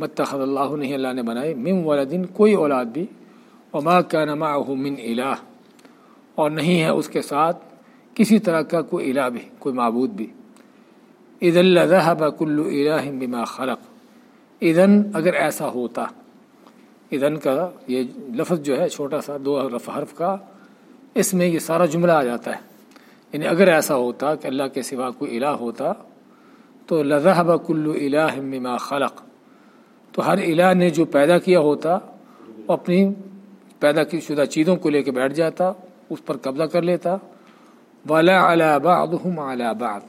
متخذ اللہ نہیں اللہ نے بنائے مم والدین کوئی اولاد بھی. وما کا نما من الہ اور نہیں ہے اس کے ساتھ کسی طرح کا کوئی الہ بھی، کوئی معبود بھی. عید اللہ بکل الہ بما خلق. ادن اگر ایسا ہوتا ادن کا یہ لفظ جو ہے، چھوٹا سا، دو حرف کا، اس میں یہ سارا جملہ آ جاتا ہے. یعنی اگر ایسا ہوتا کہ اللہ کے سوا کوئی الہ ہوتا، تو لذہ بکل الہ بما خلق. تو ہر الہ نے جو پیدا کیا ہوتا، وہ اپنی پیدا کی شدہ چیزوں کو لے کے بیٹھ جاتا، اس پر قبضہ کر لیتا۔ ولا اعلیٰ بعضهم على بعض۔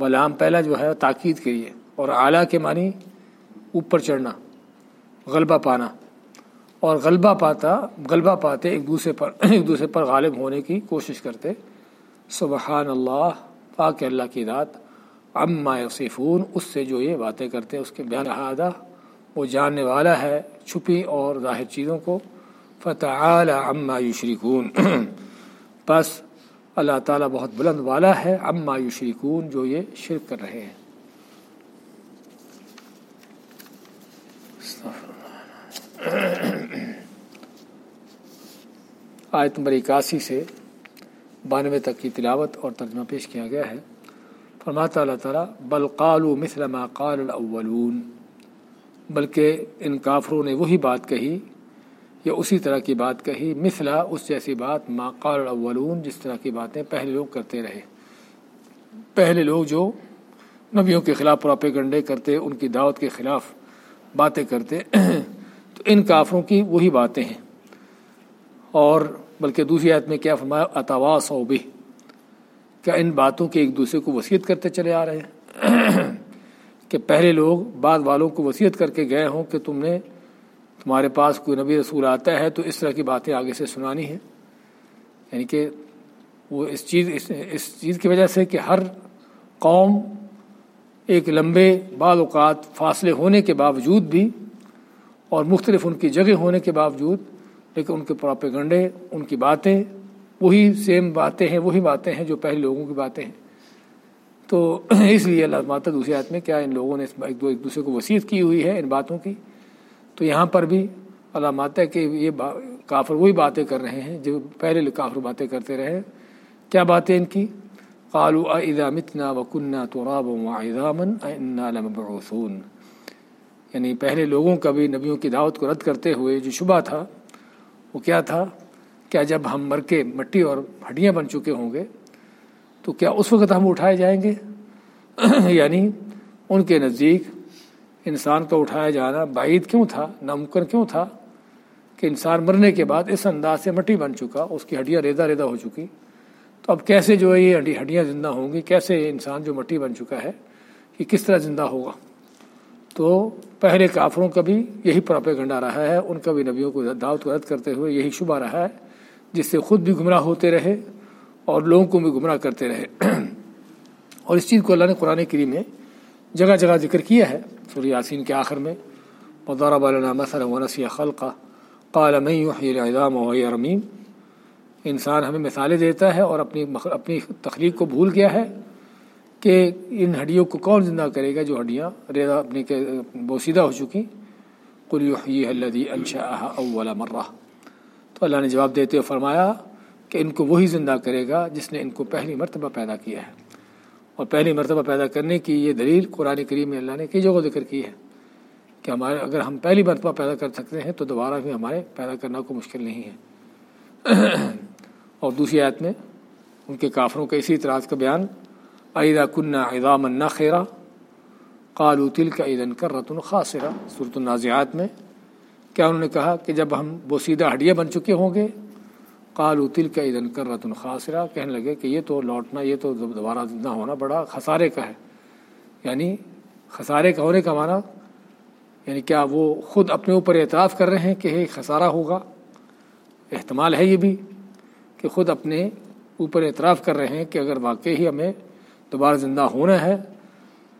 ولام پہلا جو ہے، تاکید کے لیے اور اعلیٰ کے معنی، اوپر چڑھنا، غلبہ پانا۔ اور غلبہ پاتا، غلبہ پاتے ایک دوسرے پر، ایک دوسرے پر غالب ہونے کی کوشش کرتے۔ سبحان اللہ پاک اللہ کی ذات عما یصفون، اس سے جو یہ باتیں کرتے ہیں اس کے بیان احادہ وہ جاننے والا ہے چھپی اور ظاہر چیزوں کو۔ فتح عما یشرکون۔ بس اللہ تعالیٰ بہت بلند والا ہے عما یشرکون جو یہ شرک کر رہے ہیں۔ آیت نمبر اکاسی سے بانوے تک کی تلاوت اور ترجمہ پیش کیا گیا ہے۔ فرماتا اللہ تعالیٰ، بل قالو مثل ما قال الاولون۔ بلکہ ان کافروں نے وہی بات کہی یا اسی طرح کی بات کہی، مثلا اس جیسی بات ما قال الاولون، جس طرح کی باتیں پہلے لوگ کرتے رہے۔ پہلے لوگ جو نبیوں کے خلاف پراپے گنڈے کرتے، ان کی دعوت کے خلاف باتیں کرتے، تو ان کافروں کی وہی باتیں ہیں۔ اور بلکہ دوسری آیت میں کیا فرمایا؟ اتوا صوبہ کیا ان باتوں کے ایک دوسرے کو وصیت کرتے چلے آ رہے ہیں۔ کہ پہلے لوگ بعد والوں کو وصیت کر کے گئے ہوں کہ تم نے تمہارے پاس کوئی نبی رسول آتا ہے تو اس طرح کی باتیں آگے سے سنانی ہیں۔ یعنی کہ وہ اس چیز، اس اس چیز کی وجہ سے کہ ہر قوم ایک لمبے بعض اوقات فاصلے ہونے کے باوجود بھی اور مختلف ان کی جگہ ہونے کے باوجود، لیکن ان کے پراپے گنڈے ان کی باتیں، وہی سیم باتیں ہیں، وہی باتیں ہیں جو پہلے لوگوں کی باتیں ہیں۔ تو اس لیے اللہ ماتا دوسری آیت میں کیا ان لوگوں نے ایک دوسرے کو وسیعت کی ہوئی ہے ان باتوں کی؟ تو یہاں پر بھی اللہ ماتا کہ یہ کافر وہی باتیں کر رہے ہیں جو پہلے کافر باتیں کرتے رہے کیا باتیں ان کی؟ قالوا اذا متنا وكنا ترابا وعظاما انا لمبعوثون۔ یعنی پہلے لوگوں کا بھی نبیوں کی دعوت کو رد کرتے ہوئے جو شبہ تھا، وہ کیا تھا؟ کیا جب ہم مر کے مٹی اور ہڈیاں بن چکے ہوں گے تو کیا اس وقت ہم اٹھائے جائیں گے؟ یعنی ان کے نزدیک انسان کا اٹھایا جانا بعید کیوں تھا؟ ناممکن کیوں تھا کہ انسان مرنے کے بعد اس انداز سے مٹی بن چکا، اس کی ہڈیاں ریدا ریدا ہو چکی؟ تو اب کیسے جو ہے یہ ہڈیاں زندہ ہوں گی؟ کیسے انسان جو مٹی بن چکا ہے کہ کس طرح زندہ ہوگا؟ تو پہلے کافروں کا بھی یہی پراپیگنڈا رہا ہے، ان کا بھی نبیوں کو دعوت کو رد کرتے ہوئے یہی شبہ رہا ہے، جس سے خود بھی گمراہ ہوتے رہے۔ اور لوگوں کو بھی گمراہ کرتے رہے۔ اور اس چیز کو اللہ نے قرآن کریم میں جگہ جگہ ذکر کیا ہے۔ سوری یاسین کے آخر میں مدارہ بالا مثلا ونسی خلقہ قال من يحيي العظام رمیم انسان ہمیں مثالیں دیتا ہے اور اپنی اپنی تخلیق کو بھول گیا ہے کہ ان ہڈیوں کو کون زندہ کرے گا جو ہڈیاں ریدا اپنی کے بوسیدہ ہو چکی۔ کل الدی انشا اول مرہ تو اللہ نے جواب دیتے ہوئے فرمایا کہ ان کو وہی زندہ کرے گا جس نے ان کو پہلی مرتبہ پیدا کیا ہے۔ اور پہلی مرتبہ پیدا کرنے کی یہ دلیل قرآن کریم میں اللہ نے کئی جگہ ذکر کی ہے کہ ہمارے اگر ہم پہلی مرتبہ پیدا کر سکتے ہیں تو دوبارہ بھی ہمارے پیدا کرنا کو مشکل نہیں ہے۔ اور دوسری آیت میں ان کے کافروں کے اسی اطراض کا بیان ایدا کنہ اعظام خیرہ قالو تل کا عیدن کر رتن خاصرہ صورت النازعات میں کیا انہوں نے کہا کہ جب ہم بوسیدہ ہڈیاں بن چکے ہوں گے قالو تل کا عیدن کر رتن خاصرہ کہنے لگے کہ یہ تو لوٹنا، یہ تو دوبارہ زندہ ہونا بڑا خسارے کا ہے۔ یعنی خسارے کا ہونے کا معنی یعنی کیا وہ خود اپنے اوپر اعتراف کر رہے ہیں کہ یہ خسارہ ہوگا؟ احتمال ہے یہ بھی کہ خود اپنے اوپر اعتراف کر رہے ہیں کہ اگر واقعی ہی ہمیں دوبارہ زندہ ہونا ہے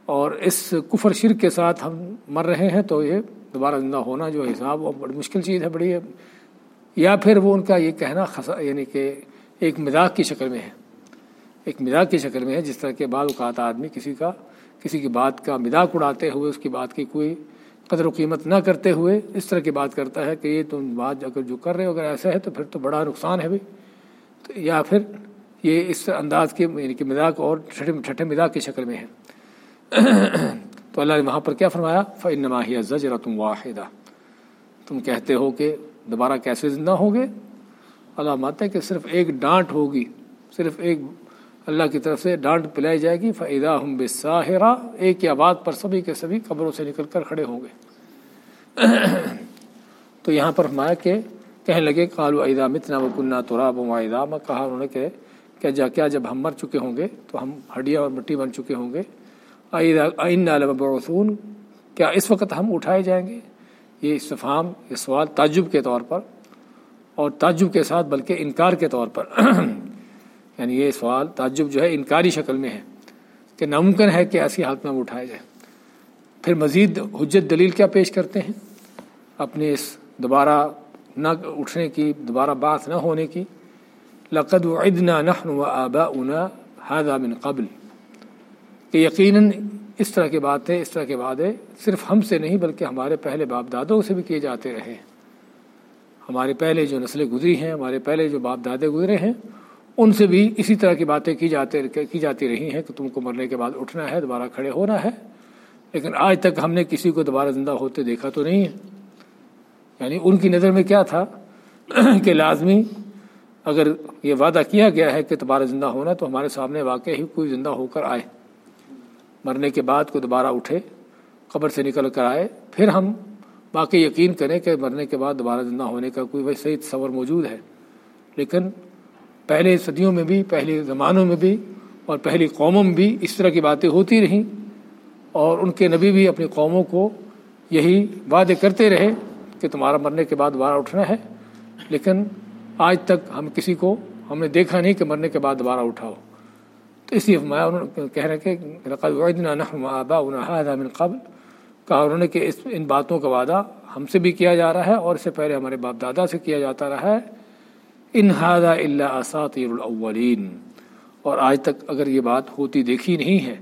اور اس کفر شرک کے ساتھ ہم مر رہے ہیں تو یہ دوبارہ زندہ ہونا جو حساب، وہ بڑی مشکل چیز ہے، بڑی یا پھر وہ ان کا یہ کہنا خسا یعنی کہ ایک مزاق کی شکل میں ہے۔ ایک مزاق کی شکل میں ہے، جس طرح کے بعض اوقات آدمی کسی کا کسی کی بات کا مزاق اڑاتے ہوئے، اس کی بات کی کوئی قدر و قیمت نہ کرتے ہوئے اس طرح کی بات کرتا ہے کہ یہ تم بات اگر جو کر رہے ہو، اگر ایسا ہے تو پھر تو بڑا نقصان ہے بھائی۔ یا پھر یہ اس انداز کے یعنی کہ مزاق اور چھٹے مزاق کی شکل میں ہے۔ تو اللہ نے وہاں پر کیا فرمایا؟ فن نماہی زجر تم واحدہ تم کہتے ہو کہ دوبارہ کیسے زندہ ہوں گے؟ اللہ ماتے ہے کہ صرف ایک ڈانٹ ہوگی، صرف ایک اللہ کی طرف سے ڈانٹ پلائی جائے گی فعدہ ہم بساہرا ایک ہی آباد پر سبھی کے سبھی قبروں سے نکل کر کھڑے ہوں گے۔ تو یہاں پر فرمایا کہ کہنے لگے کالو ادا متنا و کنہ تو راب میں کہا انہوں نے کہ کیا جا کیا جب ہم مر چکے ہوں گے، تو ہم ہڈیا اور مٹی بن چکے ہوں گے۔ آئین علم کیا اس وقت ہم اٹھائے جائیں گے؟ یہ استفام یہ سوال تعجب کے طور پر اور تعجب کے ساتھ بلکہ انکار کے طور پر یعنی یہ سوال تعجب جو ہے انکاری شکل میں ہے کہ ناممکن ہے کہ ایسی حالت میں وہ اٹھایا جائے۔ پھر مزید حجت دلیل کیا پیش کرتے ہیں؟ اپنے اس دوبارہ نہ اٹھنے کی، دوبارہ بات نہ ہونے کی۔ لقد وعدنا نحن وآباؤنا، هذا من قبل۔ کہ یقیناً اس طرح کی باتیں، اس طرح کے وعدے صرف ہم سے نہیں بلکہ ہمارے پہلے باپ دادوں سے بھی کیے جاتے رہے ہمارے پہلے جو نسلیں گزری ہیں، ہمارے پہلے جو باپ دادے گزرے ہیں، ان سے بھی اسی طرح کی باتیں کی جاتے، کی جاتی رہی ہیں کہ تم کو مرنے کے بعد اٹھنا ہے، دوبارہ کھڑے ہونا ہے۔ لیکن آج تک ہم نے کسی کو دوبارہ زندہ ہوتے دیکھا تو نہیں ہے۔ یعنی ان کی نظر میں کیا تھا کہ لازمی اگر یہ وعدہ کیا گیا ہے کہ دوبارہ زندہ ہونا تو ہمارے سامنے واقع ہی کوئی زندہ ہو کر آئے۔ مرنے کے بعد کو دوبارہ اٹھے، قبر سے نکل کر آئے۔ پھر ہم باقی یقین کریں کہ مرنے کے بعد دوبارہ زندہ ہونے کا کوئی ویسے ہی تصور موجود ہے۔ لیکن پہلے صدیوں میں بھی، پہلے زمانوں میں بھی اور پہلی قوموں میں بھی اس طرح کی باتیں ہوتی رہیں اور ان کے نبی بھی اپنی قوموں کو یہی وعدے کرتے رہے کہ تمہارا مرنے کے بعد دوبارہ اٹھنا ہے۔ لیکن آج تک ہم کسی کو، ہم نے دیکھا نہیں کہ مرنے کے بعد دوبارہ اٹھاؤ۔ تو اس لیے میں کہہ رہے کہ من قبل. کہا انہوں نے کہ اس ان باتوں کا وعدہ ہم سے بھی کیا جا رہا ہے اور اس سے پہلے ہمارے باپ دادا سے کیا جاتا رہا ہے. ان ہادہ اللہ اساطیر الاولین. اور آج تک اگر یہ بات ہوتی دیکھی نہیں ہے،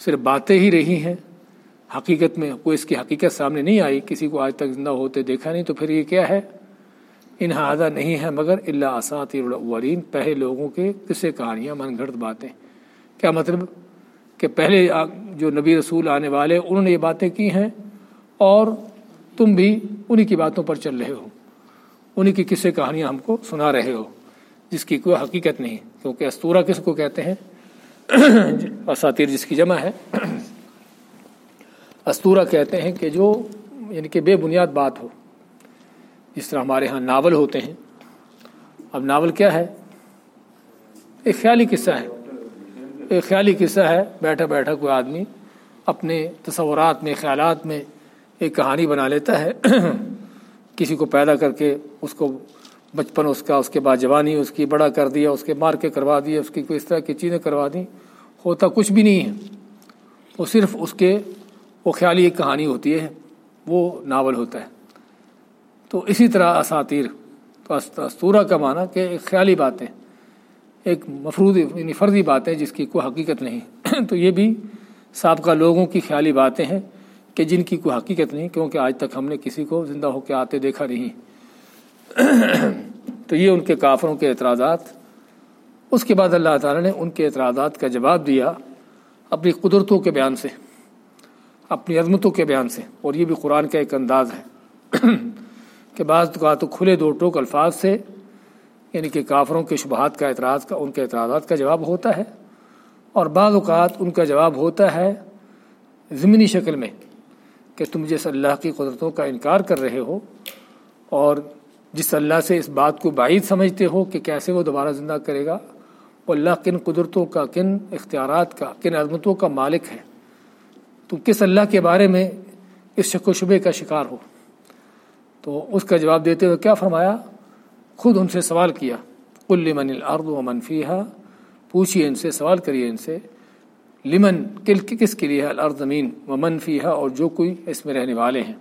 صرف باتیں ہی رہی ہیں، حقیقت میں کوئی اس کی حقیقت سامنے نہیں آئی، کسی کو آج تک زندہ ہوتے دیکھا نہیں، تو پھر یہ کیا ہے؟ ان ہادہ نہیں ہے، مگر اللہ اساطیر الاولین، پہلے لوگوں کے قصے کہانیاں من گھڑت باتیں۔ کیا مطلب کہ پہلے جو نبی رسول آنے والے انہوں نے یہ باتیں کی ہیں اور تم بھی انہی کی باتوں پر چل رہے ہو، انہی کی قصے کہانیاں ہم کو سنا رہے ہو، جس کی کوئی حقیقت نہیں۔ کیونکہ استورا کس کو کہتے ہیں؟ اساتیر جس کی جمع ہے۔ استورا کہتے ہیں کہ جو یعنی کہ بے بنیاد بات ہو، جس طرح ہمارے ہاں ناول ہوتے ہیں۔ اب ناول کیا ہے؟ ایک خیالی قصہ ہے۔ ایک خیالی قصہ ہے، بیٹھا بیٹھا کوئی آدمی اپنے تصورات میں، خیالات میں ایک کہانی بنا لیتا ہے۔ کسی کو پیدا کر کے اس کو بچپن، اس کا، اس کے بعد جوانی، اس کی بڑا کر دیا، اس کے مار کے کروا دیا اس کی کوئی اس طرح کی چیزیں کروا دیں ہوتا کچھ بھی نہیں ہے۔ وہ صرف اس کے، وہ خیالی ایک کہانی ہوتی ہے، وہ ناول ہوتا ہے۔ تو اسی طرح اساتیر تو استورہ کا معنی کہ ایک خیالی باتیں۔ ایک مفروض یعنی فرضی بات ہے جس کی کوئی حقیقت نہیں۔ تو یہ بھی سابقہ لوگوں کی خیالی باتیں ہیں کہ جن کی کوئی حقیقت نہیں، کیونکہ آج تک ہم نے کسی کو زندہ ہو کے آتے دیکھا نہیں۔ تو یہ ان کے کافروں کے اعتراضات۔ اس کے بعد اللہ تعالیٰ نے ان کے اعتراضات کا جواب دیا اپنی قدرتوں کے بیان سے، اپنی عظمتوں کے بیان سے۔ اور یہ بھی قرآن کا ایک انداز ہے کہ بعض تو کھلے دو ٹوک الفاظ سے یعنی کہ کافروں کے شبہات کا اعتراض کا، ان کے اعتراضات کا جواب ہوتا ہے اور بعض اوقات ان کا جواب ہوتا ہے ضمنی شکل میں کہ تم جس اللہ کی قدرتوں کا انکار کر رہے ہو اور جس اللہ سے اس بات کو بعید سمجھتے ہو کہ کیسے وہ دوبارہ زندہ کرے گا، وہ اللہ کن قدرتوں کا، کن اختیارات کا، کن عظمتوں کا مالک ہے۔ تم کس اللہ کے بارے میں اس شک و شبے کا شکار ہو؟ تو اس کا جواب دیتے ہوئے کیا فرمایا؟ خود ان سے سوال کیا کل لمن الارض و منفیہ پوچھیے ان سے، سوال کریے ان سے، لمن کل کس کے لیے الارض زمین و منفیہ اور جو کوئی اس میں رہنے والے ہیں۔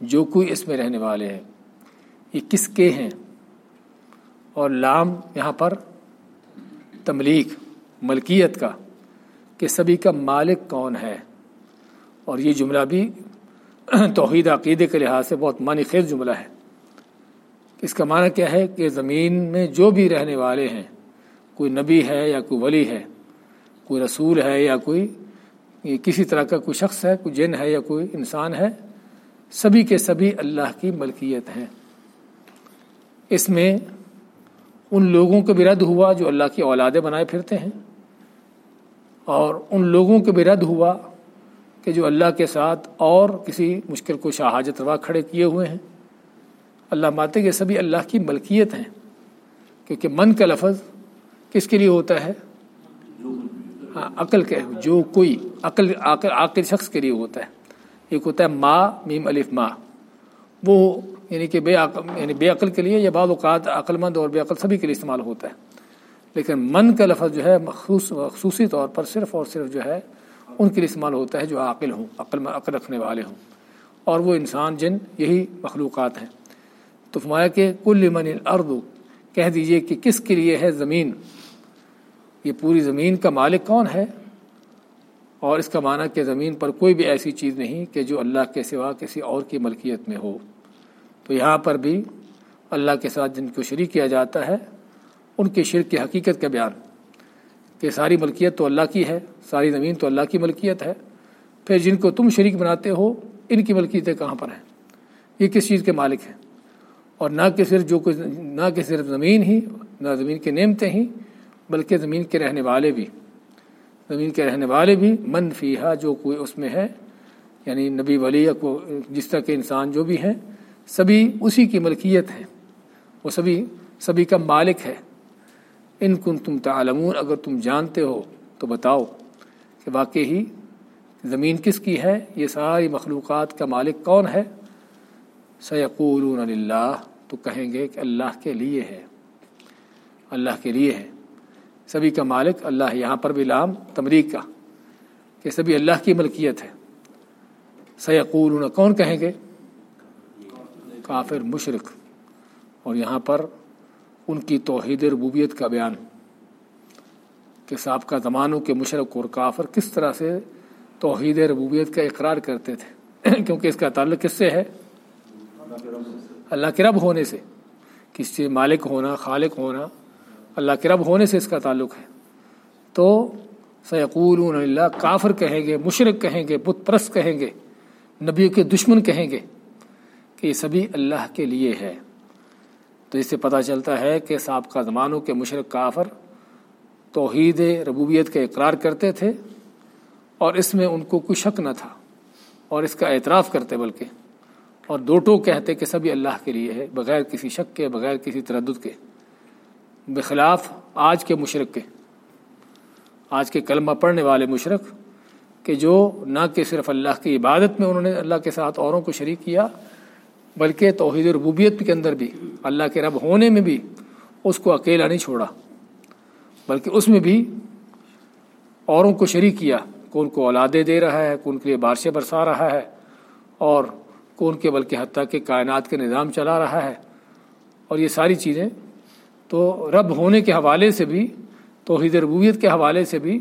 جو کوئی اس میں رہنے والے ہیں۔ یہ کس کے ہیں؟ اور لام یہاں پر تملیک ملکیت کا، کہ سبھی کا مالک کون ہے۔ اور یہ جملہ بھی توحید عقیدے کے لحاظ سے بہت معنی خیز جملہ ہے۔ اس کا معنی کیا ہے کہ زمین میں جو بھی رہنے والے ہیں، کوئی نبی ہے یا کوئی ولی ہے، کوئی رسول ہے یا کوئی کسی طرح کا کوئی شخص ہے، کوئی جن ہے یا کوئی انسان ہے، سبھی کے سبھی اللہ کی ملکیت ہیں۔ اس میں ان لوگوں کو بھی رد ہوا جو اللہ کی اولادیں بنائے پھرتے ہیں، اور ان لوگوں کو بھی رد ہوا کہ جو اللہ کے ساتھ اور کسی مشکل کو شہاجت روا کھڑے کیے ہوئے ہیں۔ اللہ ماتے کے سبھی اللہ کی ملکیت ہیں۔ کیونکہ من کا لفظ کس کے لیے ہوتا ہے؟ ہاں عقل کے، جو کوئی عقل عقل عقل شخص کے لیے ہوتا ہے۔ ایک ہوتا ہے ما، میم، الف، ما۔ وہ یعنی کہ بے عقل یعنی بے عقل کے لیے یا بعض اوقات عقل مند اور بے عقل سبھی کے لیے استعمال ہوتا ہے۔ لیکن من کا لفظ جو ہے، مخصوص خصوصی طور پر صرف اور صرف جو ہے، ان کے لیے استعمال ہوتا ہے جو عاقل ہوں، عقل عقل رکھنے والے ہوں۔ اور وہ انسان، جن، یہی مخلوقات ہیں۔ تو فرمایا کہ کل من الارض، کہہ دیجیے کہ کس کے لیے ہے زمین؟ یہ پوری زمین کا مالک کون ہے؟ اور اس کا معنی کہ زمین پر کوئی بھی ایسی چیز نہیں کہ جو اللہ کے سوا کسی اور کی ملکیت میں ہو۔ تو یہاں پر بھی اللہ کے ساتھ جن کو شریک کیا جاتا ہے، ان کے شرک کی حقیقت کا بیان۔ کہ ساری ملکیت تو اللہ کی ہے، ساری زمین تو اللہ کی ملکیت ہے۔ پھر جن کو تم شریک بناتے ہو، ان کی ملکیتیں کہاں پر ہیں؟ یہ کس چیز کے مالک ہیں؟ اور نہ کہ صرف جو کچھ نہ کہ صرف زمین ہی، نہ زمین کے نعمتیں ہی، بلکہ زمین کے رہنے والے بھی۔ زمین کے رہنے والے بھی، من فیحا جو کوئی اس میں ہے یعنی نبی ولی کو جس طرح کے انسان جو بھی ہیں، سبھی اسی کی ملکیت ہے وہ سبھی سبھی کا مالک ہے۔ ان کن تم تعلمون، اگر تم جانتے ہو تو بتاؤ کہ واقعی ہی زمین کس کی ہے؟ یہ ساری مخلوقات کا مالک کون ہے؟ سیقولون اللہ تو کہیں گے کہ اللہ کے لیے ہے۔ اللہ کے لیے ہے۔ سبھی کا مالک اللہ یہاں پر بھی لام تمریک کا کہ سبھی اللہ کی ملکیت ہے۔ سیقولون، کون کہیں گے؟ کافر مشرق اور یہاں پر ان کی توحید ربوبیت کا بیان کہ سابقہ زمانوں کے مشرق اور کافر کس طرح سے توحید ربوبیت کا اقرار کرتے تھے۔ کیونکہ اس کا تعلق کس سے ہے؟ اللہ کے رب ہونے سے کسی مالک ہونا، خالق ہونا، اللہ کے رب ہونے سے اس کا تعلق ہے۔ تو سیقول اللہ کافر کہیں گے مشرق کہیں گے، بت پرست کہیں گے، نبیوں کے دشمن کہیں گے کہ یہ سبھی اللہ کے لیے ہے۔ تو اس سے پتہ چلتا ہے کہ سابقہ زمانوں کے مشرق کافر توحید ربوبیت کا اقرار کرتے تھے اور اس میں ان کو کوئی شک نہ تھا اور اس کا اعتراف کرتے بلکہ اور دو ٹو کہتے کہ سبھی اللہ کے لیے ہے، بغیر کسی شک کے، بغیر کسی تردد کے۔ بخلاف آج کے مشرق کے۔ آج کے کلمہ پڑھنے والے مشرق کہ جو نہ کہ صرف اللہ کی عبادت میں انہوں نے اللہ کے ساتھ اوروں کو شریک کیا، بلکہ توحید ربوبیت کے اندر بھی، اللہ کے رب ہونے میں بھی اس کو اکیلا نہیں چھوڑا، بلکہ اس میں بھی اوروں کو شریک کیا کون کو اولادیں دے رہا ہے کون کے لیے بارشیں برسا رہا ہے اور کون کے، بلکہ حتیٰ کہ کائنات کے نظام چلا رہا ہے۔ اور یہ ساری چیزیں تو رب ہونے کے حوالے سے بھی، توحید ربوبیت کے حوالے سے بھی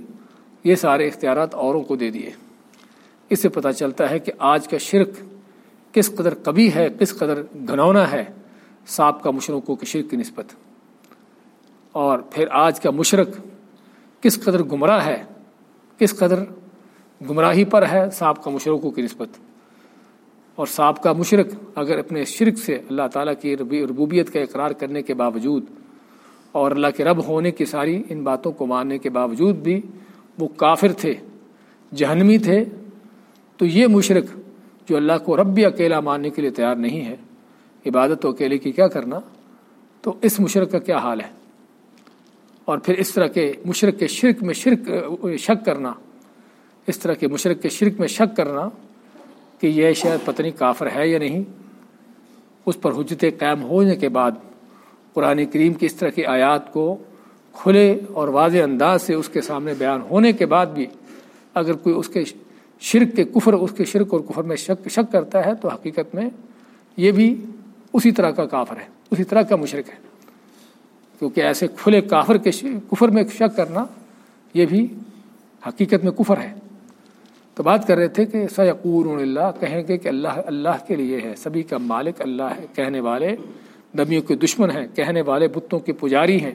یہ سارے اختیارات اوروں کو دے دیے۔ اس سے پتہ چلتا ہے کہ آج کا شرک کس قدر کبھی ہے، کس قدر گھنونا ہے۔ سانپ کا مشرقوں کی شرک کی نسبت۔ اور پھر آج کا مشرق کس قدر گمراہ ہے، کس قدر گمراہی پر ہے سانپ کا مشرقوں کی نسبت۔ اور سانپ کا مشرق اگر اپنے شرک سے اللہ تعالیٰ کی ربوبیت کا اقرار کرنے کے باوجود اور اللہ کے رب ہونے کی ساری ان باتوں کو ماننے کے باوجود بھی وہ کافر تھے، جہنمی تھے، تو یہ مشرق جو اللہ کو رب بھی اکیلا ماننے کے لیے تیار نہیں ہے، عبادت و اکیلے کی کیا کرنا؟ تو اس مشرق کا کیا حال ہے؟ اور پھر اس طرح کے مشرق کے شرک میں شرک، شک کرنا، اس طرح کے مشرق کے شرک میں شک کرنا کہ یہ شاید پتنی کافر ہے یا نہیں، اس پر حجت قائم ہونے کے بعد قرآن کریم کی اس طرح کی آیات کو کھلے اور واضح انداز سے اس کے سامنے بیان ہونے کے بعد بھی اگر کوئی اس کے شرک کے کفر، اس کے شرک اور کفر میں شک شک کرتا ہے تو حقیقت میں یہ بھی اسی طرح کا کافر ہے، اسی طرح کا مشرق ہے۔ کیونکہ ایسے کھلے کافر کے کفر میں شک کرنا یہ بھی حقیقت میں کفر ہے۔ تو بات کر رہے تھے کہ سیقور اللہ کہیں گے کہ اللہ اللہ کے لیے ہے، سبھی کا مالک اللہ ہے، کہنے والے نبیوں کے دشمن ہیں، کہنے والے بتوں کے پجاری ہیں،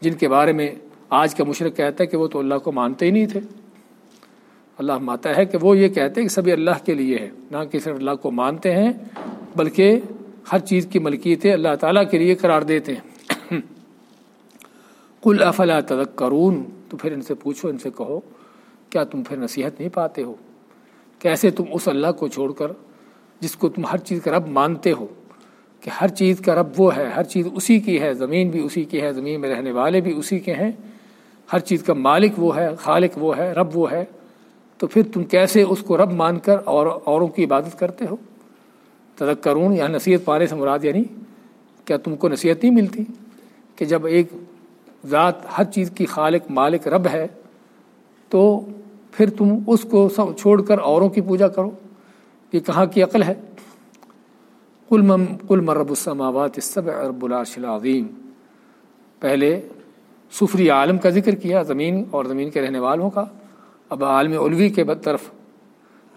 جن کے بارے میں آج کا مشرق کہتا ہے کہ وہ تو اللہ کو مانتے ہی نہیں تھے۔ اللہ ماتا ہے کہ وہ یہ کہتے ہیں کہ سبھی اللہ کے لیے ہے، نہ کہ صرف اللہ کو مانتے ہیں، بلکہ ہر چیز کی ملکیتیں اللہ تعالیٰ کے لیے قرار دیتے ہیں۔ کل افلا تدک کرون تو پھر ان سے پوچھو، ان سے کہو کیا تم پھر نصیحت نہیں پاتے ہو؟ کیسے تم اس اللہ کو چھوڑ کر، جس کو تم ہر چیز کا رب مانتے ہو، کہ ہر چیز کا رب وہ ہے، ہر چیز اسی کی ہے، زمین بھی اسی کی ہے، زمین میں رہنے والے بھی اسی کے ہیں، ہر چیز کا مالک وہ ہے، خالق وہ ہے، رب وہ ہے، تو پھر تم کیسے اس کو رب مان کر اور اوروں کی عبادت کرتے ہو؟ تدک کرون یا نصیحت پانے سے مراد یعنی کیا تم کو نصیحت نہیں ملتی کہ جب ایک ذات ہر چیز کی خالق، مالک، رب ہے، تو پھر تم اس کو سب چھوڑ کر اوروں کی پوجا کرو۔ یہ کہاں کی عقل ہے؟ کل مم کل مرب السماوات سب رب العرش العظیم۔ پہلے سفری عالم کا ذکر کیا، زمین اور زمین کے رہنے والوں کا۔ اب عالم علوی کے طرف۔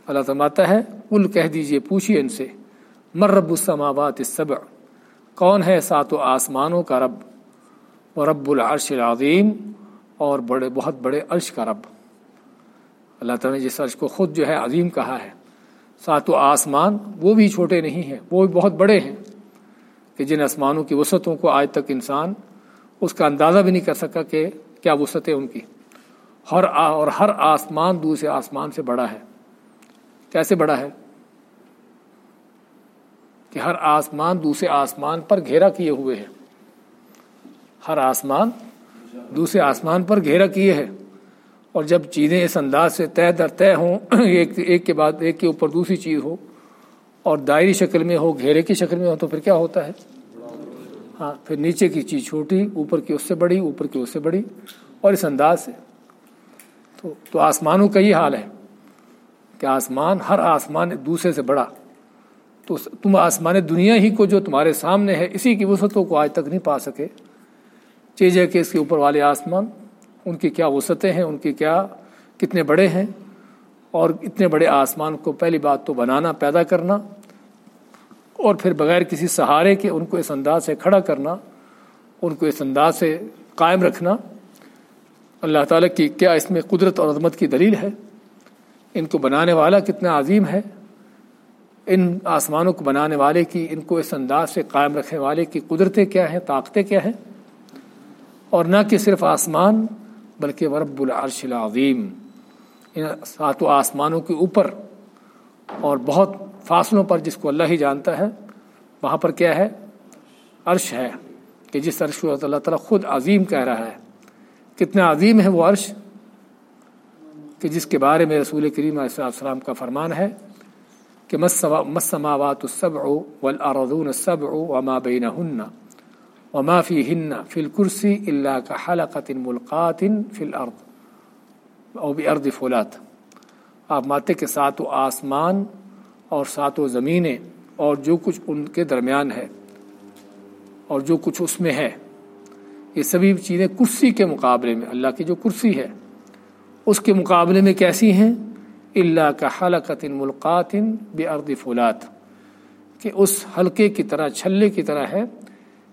اللہ تماتا ہے کل کہہ دیجیے پوچھیے ان سے مر رب السماوات السبع؟ کون ہے سات و آسمانوں کا رب؟ و رب العرش العظیم اور بڑے بہت بڑے عرش کا رب۔ اللہ تعالیٰ نے جس عرش کو خود جو ہے عظیم کہا ہے۔ سات و آسمان وہ بھی چھوٹے نہیں ہیں، وہ بھی بہت بڑے ہیں کہ جن آسمانوں کی وسعتوں کو آج تک انسان اس کا اندازہ بھی نہیں کر سکا کہ کیا وسعت ہے ان کی۔ ہر اور ہر آسمان دوسرے آسمان سے بڑا ہے۔ کیسے بڑا ہے؟ کہ ہر آسمان دوسرے آسمان پر گھیرا کیے ہوئے ہیں ہر آسمان دوسرے آسمان پر گھیرا کیے ہیں اور جب چیزیں اس انداز سے طے در طے ہوں، ایک ایک کے بعد ایک کے اوپر دوسری چیز ہو اور دائری شکل میں ہو، گھیرے کی شکل میں ہو، تو پھر کیا ہوتا ہے؟ ہاں پھر نیچے کی چیز چھوٹی، اوپر کی اس سے بڑی، اوپر کی اس سے بڑی اور اس انداز سے۔ تو تو آسمانوں کا یہ حال ہے کہ آسمان ہر آسمان دوسرے سے بڑا۔ تو تم آسمان دنیا ہی کو جو تمہارے سامنے ہے، اسی کی وسعتوں کو آج تک نہیں پا سکے۔ چیز ہے کہ اس کے اوپر والے آسمان ان کی کیا وسعتیں ہیں، ان کی کیا کتنے بڑے ہیں اور اتنے بڑے آسمان کو پہلی بات تو بنانا، پیدا کرنا اور پھر بغیر کسی سہارے کے ان کو اس انداز سے کھڑا کرنا، ان کو اس انداز سے قائم رکھنا۔ اللہ تعالیٰ کی کیا اس میں قدرت اور عظمت کی دلیل ہے؟ ان کو بنانے والا کتنا عظیم ہے؟ ان آسمانوں کو بنانے والے کی، ان کو اس انداز سے قائم رکھنے والے کی قدرتیں کیا ہیں، طاقتیں کیا ہیں؟ اور نہ کہ صرف آسمان بلکہ ورب العرش العظیم، ان ساتوں آسمانوں کے اوپر اور بہت فاصلوں پر جس کو اللہ ہی جانتا ہے، وہاں پر کیا ہے؟ عرش ہے کہ جس عرش کو اللہ تعالیٰ خود عظیم کہہ رہا ہے۔ کتنا عظیم ہے وہ عرش؟ کہ جس کے بارے میں رسول کریم علیہ السلام کا فرمان ہے کہ مسماوات السبع والارضون السبع وما بینہن وما فیہن فی الکرسی اللہ کا حلقت ملقات فی الارض او بارض فولات آپ ماتے کے ساتھ آسمان اور ساتوں زمینیں اور جو کچھ ان کے درمیان ہے اور جو کچھ اس میں ہے، یہ سبھی چیزیں کرسی کے مقابلے میں، اللہ کی جو کرسی ہے، اس کے مقابلے میں کیسی ہیں؟ اللہ کا حلقت ملقات بے ارد فولاد کہ اس حلقے کی طرح، چھلے کی طرح ہے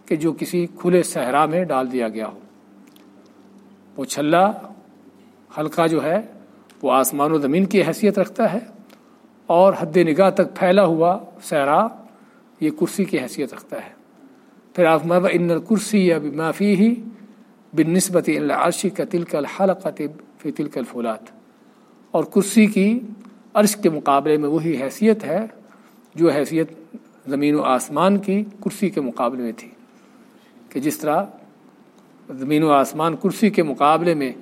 کہ جو کسی کھلے صحرا میں ڈال دیا گیا ہو۔ وہ چھلا حلقہ جو ہے، وہ آسمان و زمین کی حیثیت رکھتا ہے اور حد نگاہ تک پھیلا ہوا صحرا یہ کرسی کی حیثیت رکھتا ہے۔ پھر آپ مربع ان الکرسی یا معافی ہی بن نسبت اللہ عرشی کا تلک الحلقت فی تلک الفولات اور کرسی کی عرش کے مقابلے میں وہی حیثیت ہے جو حیثیت زمین و آسمان کی کرسی کے مقابلے میں تھی۔ کہ جس طرح زمین و آسمان کرسی کے مقابلے میں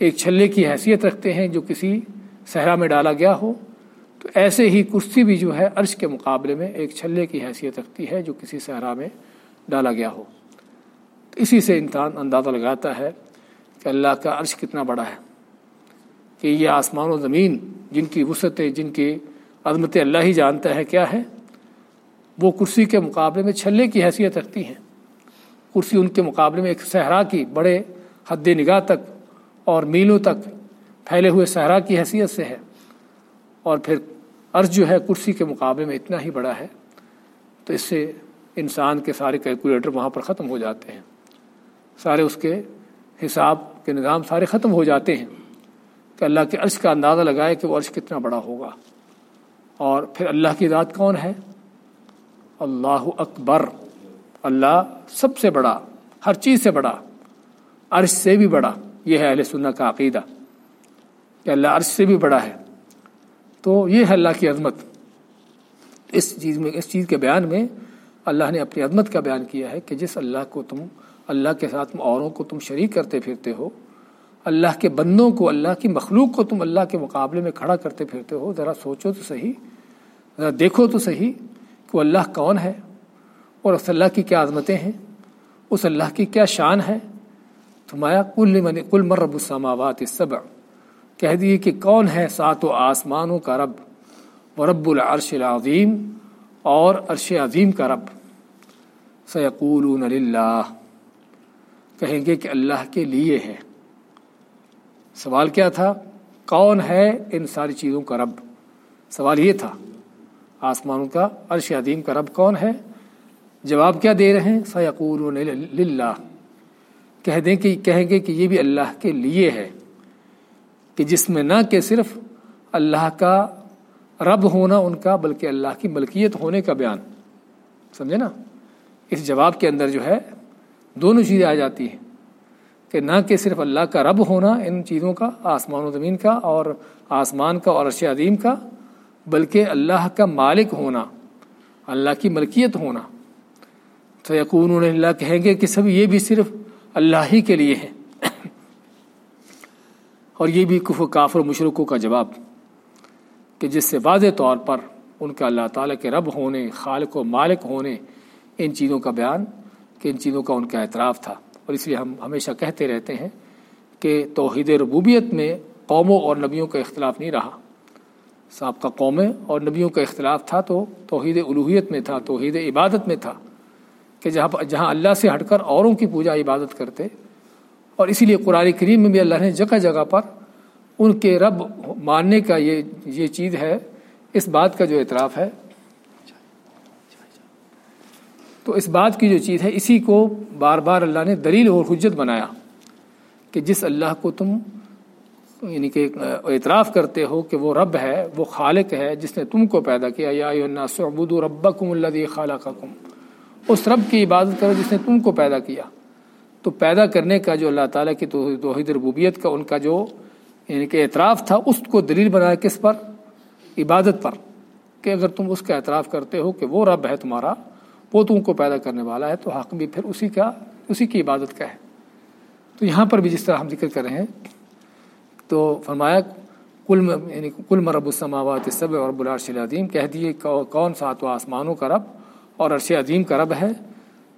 ایک چھلے کی حیثیت رکھتے ہیں جو کسی صحرا میں ڈالا گیا ہو، تو ایسے ہی کرسی بھی جو ہے عرش کے مقابلے میں ایک چھلے کی حیثیت رکھتی ہے جو کسی صحرا میں ڈالا گیا ہو۔ تو اسی سے انسان اندازہ لگاتا ہے کہ اللہ کا عرش کتنا بڑا ہے، کہ یہ آسمان و زمین جن کی وسعتیں، جن کی عظمت اللہ ہی جانتا ہے کیا ہے، وہ کرسی کے مقابلے میں چھلے کی حیثیت رکھتی ہیں۔ کرسی ان کے مقابلے میں ایک صحرا کی بڑے حد نگاہ تک اور میلوں تک پھیلے ہوئے صحرا کی حیثیت سے ہے۔ اور پھر عرض جو ہے کرسی کے مقابلے میں اتنا ہی بڑا ہے۔ تو اس سے انسان کے سارے کیلکولیٹر وہاں پر ختم ہو جاتے ہیں۔ سارے اس کے حساب کے نظام سارے ختم ہو جاتے ہیں کہ اللہ کے عرش کا اندازہ لگائے کہ وہ عرش کتنا بڑا ہوگا۔ اور پھر اللہ کی ذات کون ہے؟ اللہ اکبر۔ اللہ سب سے بڑا، ہر چیز سے بڑا، عرش سے بھی بڑا، یہ ہے اہل سنہ کا عقیدہ۔ کہ اللہ عرش سے بھی بڑا ہے۔ تو یہ ہے اللہ کی عظمت۔ اس چیز میں، اس چیز کے بیان میں اللہ نے اپنی عظمت کا بیان کیا ہے کہ جس اللہ کو تم، اللہ کے ساتھ اوروں کو تم شریک کرتے پھرتے ہو، اللہ کے بندوں کو، اللہ کی مخلوق کو تم اللہ کے مقابلے میں کھڑا کرتے پھرتے ہو، ذرا سوچو تو صحیح، ذرا دیکھو تو صحیح کہ وہ اللہ کون ہے۔ اور اس اللہ کی کیا عظمتیں ہیں؟ اس اللہ کی کیا شان ہے؟ تمہارا کل من کل مرب السماوات السبع۔ کہہ دیے کہ کون ہے سات و آسمانوں کا رب؟ و رب العرش العظیم اور عرش عظیم کا رب۔ سیقولون للہ۔ کہیں گے کہ اللہ کے لیے ہے۔ سوال کیا تھا؟ کون ہے ان ساری چیزوں کا رب؟ سوال یہ تھا، آسمانوں کا عرش عظیم کا رب کون ہے؟ جواب کیا دے رہے ہیں؟ سیقولون للہ کہہ دیں کہ، کہیں گے کہ یہ بھی اللہ کے لیے ہے کہ جس میں نہ کہ صرف اللہ کا رب ہونا ان کا، بلکہ اللہ کی ملکیت ہونے کا بیان۔ سمجھے نا؟ اس جواب کے اندر جو ہے، دونوں چیزیں آ جاتی ہیں کہ نہ کہ صرف اللہ کا رب ہونا ان چیزوں کا، آسمان و زمین کا اور آسمان کا اور عرش عظیم کا، بلکہ اللہ کا مالک ہونا، اللہ کی ملکیت ہونا۔ تو یقون اللہ کہیں گے کہ سب یہ بھی صرف اللہ ہی کے لیے ہے اور یہ بھی کف کافر مشرقوں کا جواب کہ جس سے واضح طور پر ان کا اللہ تعالیٰ کے رب ہونے، خالق و مالک ہونے، ان چیزوں کا بیان کہ ان چیزوں کا ان کا اعتراف تھا۔ اور اس لیے ہم ہمیشہ کہتے رہتے ہیں کہ توحید ربوبیت میں قوموں اور نبیوں کا اختلاف نہیں رہا۔ سابقہ قومیں اور نبیوں کا اختلاف تھا تو توحید الوحیت میں تھا، توحید عبادت میں تھا۔ کہ جہاں جہاں اللہ سے ہٹ کر اوروں کی پوجا عبادت کرتے اور اسی لیے قرآن کریم میں بھی اللہ نے جگہ جگہ پر ان کے رب ماننے کا یہ یہ چیز ہے، اس بات کا جو اعتراف ہے۔ تو اس بات کی جو چیز ہے، اسی کو بار بار اللہ نے دلیل اور حجت بنایا کہ جس اللہ کو تم یعنی کہ اعتراف کرتے ہو کہ وہ رب ہے، وہ خالق ہے، جس نے تم کو پیدا کیا، یا ربکم الذی خالقکم اس رب کی عبادت کرو جس نے تم کو پیدا کیا۔ تو پیدا کرنے کا جو اللہ تعالیٰ کی توحید ربوبیت کا ان کا جو یعنی کہ اعتراف تھا، اس کو دلیل بنایا کس پر؟ عبادت پر۔ کہ اگر تم اس کا اعتراف کرتے ہو کہ وہ رب ہے تمہارا، وہ تم کو پیدا کرنے والا ہے، تو حق بھی پھر اسی کا اسی کی عبادت کا ہے۔ تو یہاں پر بھی جس طرح ہم ذکر کر رہے ہیں، تو فرمایا کل یعنی کل مرب السماوات سب اور بلارش العظیم، کہہ دیے کون ساتوں آسمانوں کا رب؟ اور عرش عظیم کا رب ہے۔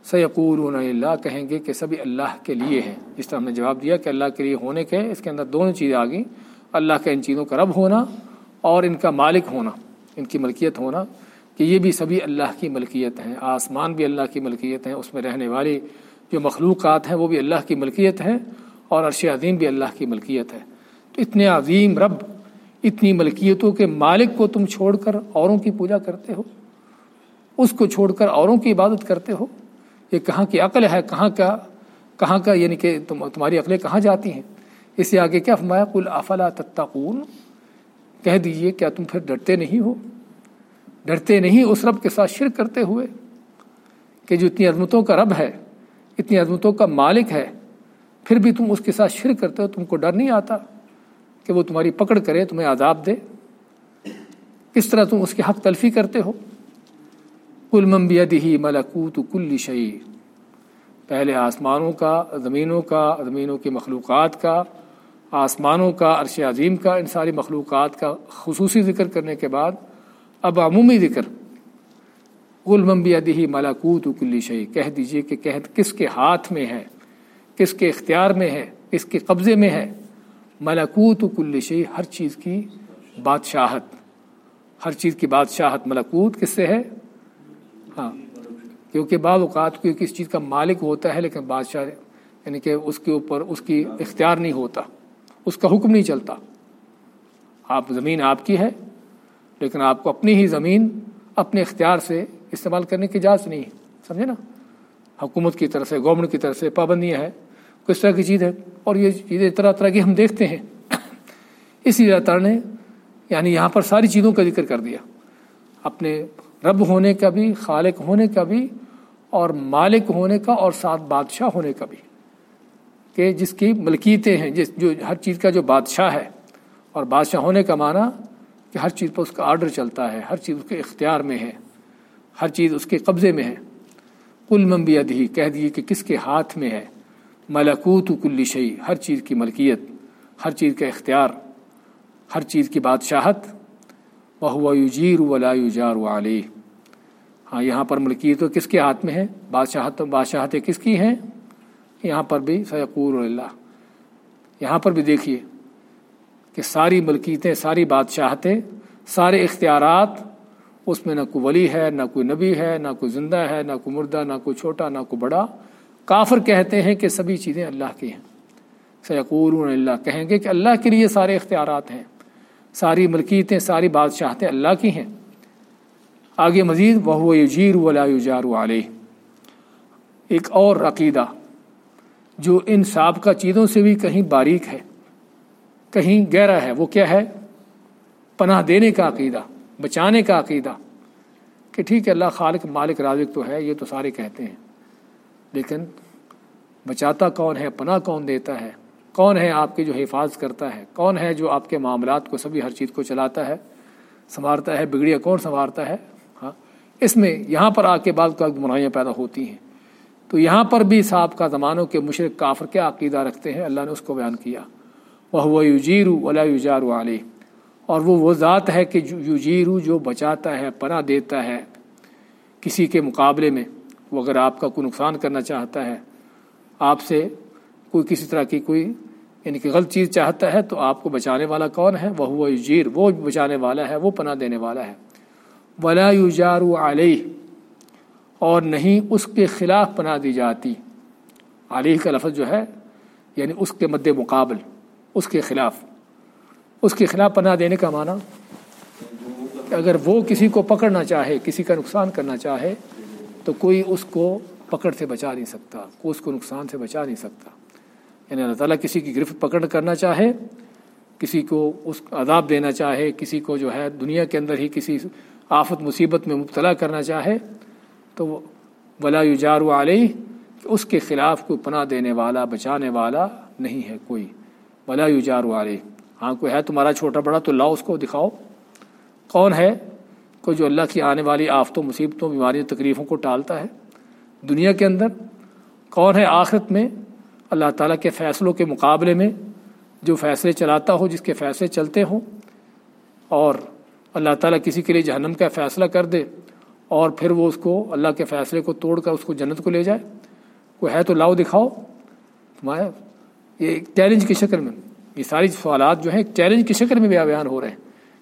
سیقول اللہ کہیں گے کہ سبھی اللہ کے لیے ہیں۔ جس طرح ہم نے جواب دیا کہ اللہ کے لیے ہونے کے، اس کے اندر دونوں چیزیں آ گئیں۔ اللہ کا ان چیزوں کا رب ہونا اور ان کا مالک ہونا، ان کی ملکیت ہونا، کہ یہ بھی سبھی اللہ کی ملکیت ہیں۔ آسمان بھی اللہ کی ملکیت ہیں، اس میں رہنے والی جو مخلوقات ہیں، وہ بھی اللہ کی ملکیت ہیں اور عرش عظیم بھی اللہ کی ملکیت ہے۔ تو اتنے عظیم رب، اتنی ملکیتوں کے مالک کو تم چھوڑ کر اوروں کی پوجا کرتے ہو؟ اس کو چھوڑ کر اوروں کی عبادت کرتے ہو؟ یہ کہاں کی عقل ہے؟ کہاں کا کہاں کا یعنی کہ تم تمہاری عقلیں کہاں جاتی ہیں؟ اس سے آگے کیا فرمایا؟ کل افلا تتقون؟ کہہ دیجیے، کیا تم پھر ڈرتے نہیں ہو؟ ڈرتے نہیں اس رب کے ساتھ شرک کرتے ہوئے کہ جو اتنی عظمتوں کا رب ہے، اتنی عظمتوں کا مالک ہے، پھر بھی تم اس کے ساتھ شرک کرتے ہو؟ تم کو ڈر نہیں آتا کہ وہ تمہاری پکڑ کرے، تمہیں عذاب دے؟ کس طرح تم اس کے حق تلفی کرتے ہو؟ کل ممبیدی ملکوت کل شعی پہلے آسمانوں کا، زمینوں کا، زمینوں کی مخلوقات کا، آسمانوں کا، عرش عظیم کا، ان ساری مخلوقات کا خصوصی ذکر کرنے کے بعد اب عمومی ذکر۔ کل ممبیدی ملکوت کل شعی کہہ دیجیے کہ کہہ کس کے ہاتھ میں ہے؟ کس کے اختیار میں ہے؟ کس کے قبضے میں ہے؟ ملکوت کل شعی ہر چیز کی بادشاہت۔ ہر چیز کی بادشاہت ملکوت کس سے ہے؟ ہاں کیونکہ بعض اوقات کوئی کسی چیز کا مالک ہوتا ہے لیکن بادشاہ یعنی کہ اس کے اوپر اس کی اختیار نہیں ہوتا، اس کا حکم نہیں چلتا۔ آپ زمین آپ کی ہے، لیکن آپ کو اپنی ہی زمین اپنے اختیار سے استعمال کرنے کی اجازت نہیں ہے۔ سمجھے نا؟ حکومت کی طرف سے گورنمنٹ کی طرف سے پابندیاں ہیں کس طرح کی چیز ہے؟ اور یہ چیزیں طرح طرح کی ہم دیکھتے ہیں۔ اسی طرح نے یعنی یہاں پر ساری چیزوں کا ذکر کر دیا۔ اپنے رب ہونے کا بھی، خالق ہونے کا بھی، اور مالک ہونے کا، اور ساتھ بادشاہ ہونے کا بھی۔ کہ جس کی ملکیتیں ہیں، جس جو ہر چیز کا جو بادشاہ ہے، اور بادشاہ ہونے کا معنی کہ ہر چیز پر اس کا آرڈر چلتا ہے، ہر چیز اس کے اختیار میں ہے، ہر چیز اس کے قبضے میں ہے۔ کل ممبی ادھی کہہ دیے کہ کس کے ہاتھ میں ہے۔ ملکوت کل شعی ہر چیز کی ملکیت، ہر چیز کا اختیار، ہر چیز کی بادشاہت۔ وہ یوجیر ولا یوجار علیہ ہاں یہاں پر ملکیت تو کس کے ہاتھ میں ہے؟ بادشاہت بادشاہتیں کس کی ہیں؟ یہاں پر بھی سیقور اللہ یہاں پر بھی دیکھیے کہ ساری ملکیتیں، ساری بادشاہتیں، سارے اختیارات اس میں نہ کوئی ولی ہے، نہ کوئی نبی ہے، نہ کوئی زندہ ہے، نہ کوئی مردہ، نہ کوئی چھوٹا، نہ کوئی بڑا۔ کافر کہتے ہیں کہ سبھی چیزیں اللہ کی ہیں۔ سیقور اللہ کہیں گے کہ اللہ کے لیے سارے اختیارات ہیں۔ ساری ملکیتیں، ساری بادشاہتیں اللہ کی ہیں۔ آگے مزید وہ یجیر ولا یجار علیہ۔ ایک اور عقیدہ جو ان سابقہ چیزوں سے بھی کہیں باریک ہے، کہیں گہرا ہے، وہ کیا ہے؟ پناہ دینے کا عقیدہ، بچانے کا عقیدہ۔ کہ ٹھیک ہے، اللہ خالق مالک رازق تو ہے، یہ تو سارے کہتے ہیں۔ لیکن بچاتا کون ہے؟ پناہ کون دیتا ہے؟ کون ہے آپ کی جو حفاظت کرتا ہے؟ کون ہے جو آپ کے معاملات کو، سبھی ہر چیز کو چلاتا ہے، سنوارتا ہے، بگڑیا کون سنوارتا ہے؟ ہاں اس میں یہاں پر آ کے بعض کا گمراہیاں پیدا ہوتی ہیں۔ تو یہاں پر بھی صاحب کا زمانوں کے مشرق کافر کیا عقیدہ رکھتے ہیں؟ اللہ نے اس کو بیان کیا۔ وہ یوجیر ولا یوجار علیہ اور وہ وہ ذات ہے کہ یوجیرو جو بچاتا ہے، پناہ دیتا ہے کسی کے مقابلے میں۔ وہ اگر آپ کا کوئی نقصان کرنا چاہتا ہے، آپ سے کوئی کسی طرح کی کوئی یعنی کہ غلط چیز چاہتا ہے تو آپ کو بچانے والا کون ہے؟ وہ وہ یوجیر وہ بچانے والا ہے، وہ پناہ دینے والا ہے۔ ولا یوجار علیہ، اور نہیں اس کے خلاف پناہ دی جاتی۔ علیہ کا لفظ جو ہے یعنی اس کے مد مقابل، اس کے خلاف۔ اس کے خلاف پناہ دینے کا معنی؟ اگر وہ کسی کو پکڑنا چاہے، کسی کا نقصان کرنا چاہے، تو کوئی اس کو پکڑ سے بچا نہیں سکتا، کوئی اس کو نقصان سے بچا نہیں سکتا۔ یعنی اللہ تعالیٰ کسی کی گرفت پکڑ کرنا چاہے، کسی کو اس عذاب دینا چاہے، کسی کو جو ہے دنیا کے اندر ہی کسی آفت مصیبت میں مبتلا کرنا چاہے، تو ولا یجار علیہ، اس کے خلاف کوئی پناہ دینے والا، بچانے والا نہیں ہے کوئی۔ ولا یجار علیہ۔ ہاں کوئی ہے تمہارا چھوٹا بڑا، تو لاؤ اس کو، دکھاؤ۔ کون ہے کوئی جو اللہ کی آنے والی آفتوں، مصیبتوں، بیماریوں، تکلیفوں کو ٹالتا ہے دنیا کے اندر؟ کون ہے آخرت میں اللہ تعالیٰ کے فیصلوں کے مقابلے میں جو فیصلے چلاتا ہو، جس کے فیصلے چلتے ہوں اور اللہ تعالیٰ کسی کے لیے جہنم کا فیصلہ کر دے اور پھر وہ اس کو اللہ کے فیصلے کو توڑ کر اس کو جنت کو لے جائے، کوئی ہے تو لاؤ، دکھاؤ۔ تمہارا یہ ایک چیلنج کی شکل میں، یہ ساری سوالات جو ہیں ایک چیلنج کی شکل میں بھی بیان ہو رہے ہیں